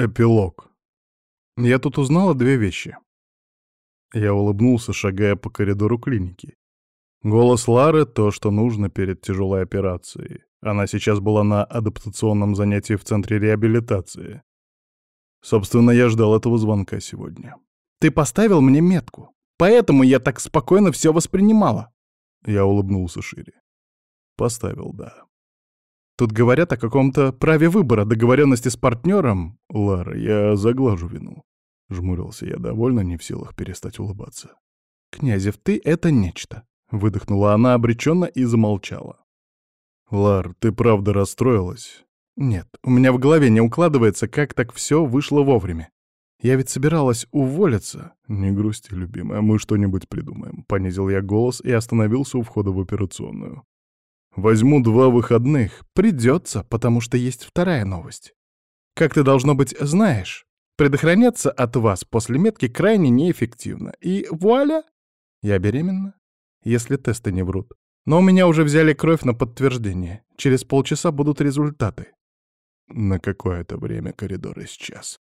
Эпилог. Я тут узнала две вещи. Я улыбнулся, шагая по коридору клиники. Голос Лары — то, что нужно перед тяжелой операцией. Она сейчас была на адаптационном занятии в центре реабилитации. Собственно, я ждал этого звонка сегодня. «Ты поставил мне метку, поэтому я так спокойно все воспринимала». Я улыбнулся шире. Поставил, да. Тут говорят о каком-то праве выбора, договоренности с партнером. Лара, я заглажу вину. Жмурился я довольно, не в силах перестать улыбаться. «Князев, ты — это нечто!» — выдохнула она обреченно и замолчала. «Лар, ты правда расстроилась?» «Нет, у меня в голове не укладывается, как так все вышло вовремя. Я ведь собиралась уволиться». «Не грусти, любимая, мы что-нибудь придумаем», — понизил я голос и остановился у входа в операционную. «Возьму два выходных. Придется, потому что есть вторая новость. Как ты, должно быть, знаешь, предохраняться от вас после метки крайне неэффективно. И вуаля! Я беременна, если тесты не врут. Но у меня уже взяли кровь на подтверждение. Через полчаса будут результаты. На какое-то время коридор исчез.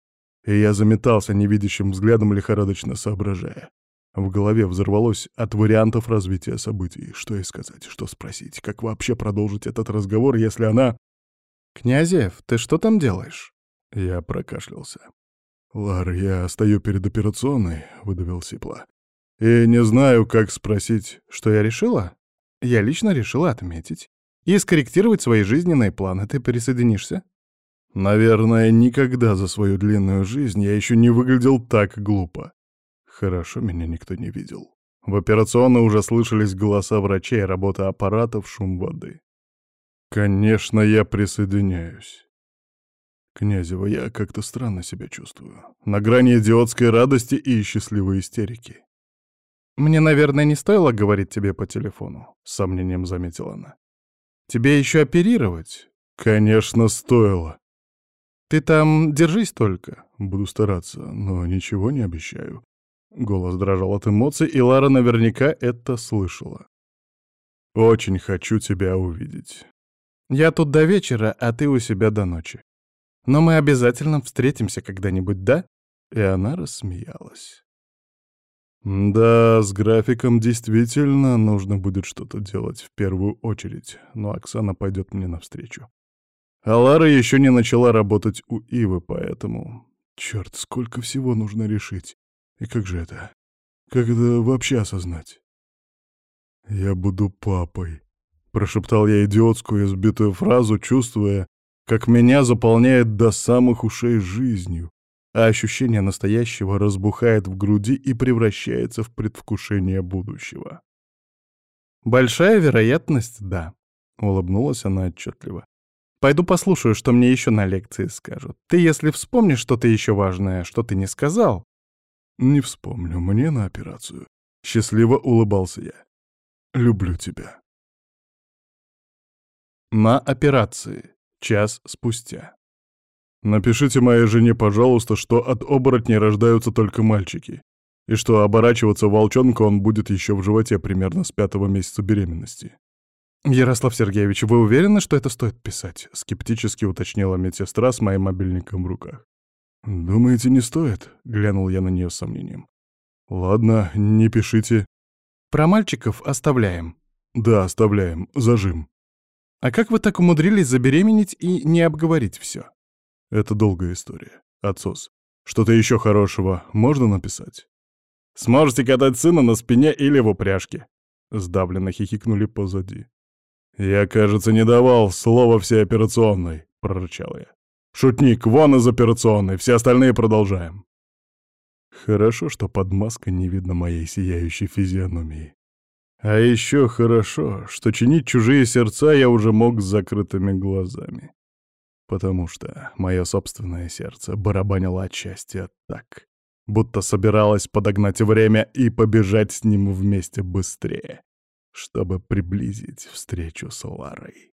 И я заметался невидящим взглядом, лихорадочно соображая. В голове взорвалось от вариантов развития событий. Что ей сказать, что спросить, как вообще продолжить этот разговор, если она... «Князев, ты что там делаешь?» Я прокашлялся. «Лар, я стою перед операционной», — выдавил Сипла. «И не знаю, как спросить, что я решила?» «Я лично решила отметить и скорректировать свои жизненные планы. Ты присоединишься?» Наверное, никогда за свою длинную жизнь я еще не выглядел так глупо. Хорошо меня никто не видел. В операционной уже слышались голоса врачей, работа аппаратов, шум воды. Конечно, я присоединяюсь. Князева, я как-то странно себя чувствую. На грани идиотской радости и счастливой истерики. «Мне, наверное, не стоило говорить тебе по телефону», — с сомнением заметила она. «Тебе еще оперировать?» «Конечно, стоило. Ты там держись только. Буду стараться, но ничего не обещаю. Голос дрожал от эмоций, и Лара наверняка это слышала. Очень хочу тебя увидеть. Я тут до вечера, а ты у себя до ночи. Но мы обязательно встретимся когда-нибудь, да? И она рассмеялась. Да, с графиком действительно нужно будет что-то делать в первую очередь, но Оксана пойдет мне навстречу. А Лара еще не начала работать у Ивы, поэтому... Черт, сколько всего нужно решить. И как же это? Как это вообще осознать? «Я буду папой», — прошептал я идиотскую избитую фразу, чувствуя, как меня заполняет до самых ушей жизнью, а ощущение настоящего разбухает в груди и превращается в предвкушение будущего. «Большая вероятность, да», — улыбнулась она отчетливо. Пойду послушаю, что мне еще на лекции скажут. Ты, если вспомнишь что-то еще важное, что ты не сказал...» «Не вспомню. Мне на операцию». Счастливо улыбался я. «Люблю тебя». На операции. Час спустя. Напишите моей жене, пожалуйста, что от оборотней рождаются только мальчики, и что оборачиваться волчонка он будет еще в животе примерно с пятого месяца беременности. «Ярослав Сергеевич, вы уверены, что это стоит писать?» — скептически уточнила медсестра с моим мобильником в руках. «Думаете, не стоит?» — глянул я на нее с сомнением. «Ладно, не пишите». «Про мальчиков оставляем». «Да, оставляем. Зажим». «А как вы так умудрились забеременеть и не обговорить все?» «Это долгая история. Отсос. Что-то еще хорошего можно написать?» «Сможете катать сына на спине или в упряжке?» Сдавленно хихикнули позади. «Я, кажется, не давал слова всей операционной», — прорычал я. «Шутник, вон из операционной, все остальные продолжаем». Хорошо, что под маской не видно моей сияющей физиономии. А еще хорошо, что чинить чужие сердца я уже мог с закрытыми глазами. Потому что мое собственное сердце барабанило от счастья так, будто собиралось подогнать время и побежать с ним вместе быстрее чтобы приблизить встречу с Ларой.